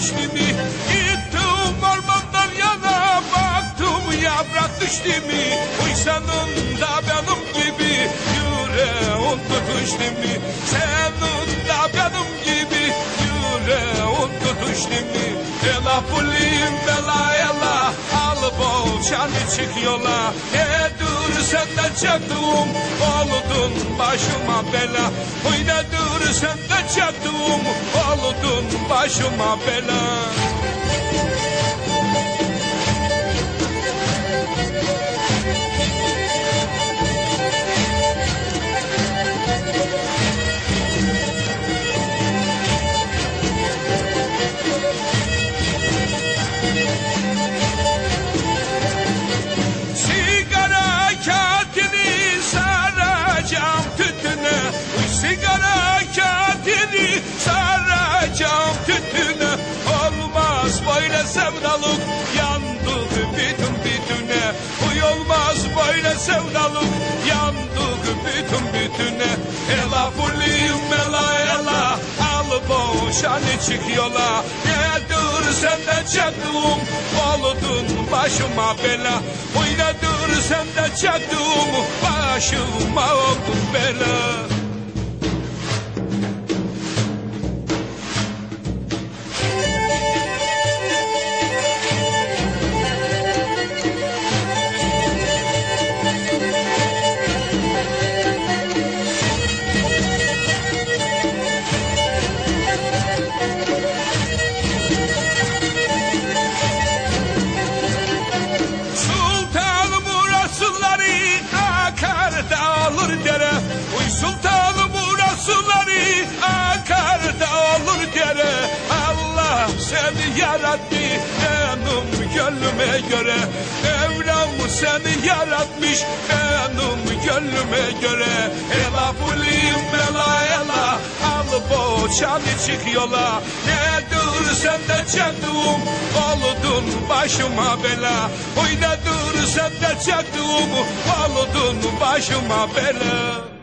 kış gibi Gittim ormandan yana baktım yaprak düştü mi Uysanın da benim gibi yüreğim tutuştu mi Senin da benim gibi yüreğim tutuştu mi Ela pulim bela ela al bol şanı çık yola Nedir senden çaktığım oldun başıma bela. Oynadır senden çaktığım oldun başıma bela sevdalık yandık bütün bütüne Uy olmaz böyle sevdalık yandık bütün bütüne Ela bulayım ela ela al boşanı çık yola. Ne dur senden çaktım oldun başıma bela. Uy ne dur senden çaktım başıma oldun bela seni yaratmış. Benim gönlüme göre Ela bulayım bela ela. Al boşanı çık yola. Ne dur senden çaktım oldun başıma bela. Oy ne dur senden çaktım oldun başıma bela